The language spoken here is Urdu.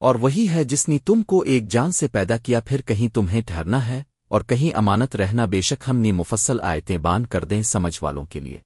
اور وہی ہے جس نے تم کو ایک جان سے پیدا کیا، پھر کہیں تمہیں ٹھہرنا ہے اور کہیں امانت رہنا، بے شک ہم نے مفصل آیتیں بان کر دیں سمجھ والوں کے لیے۔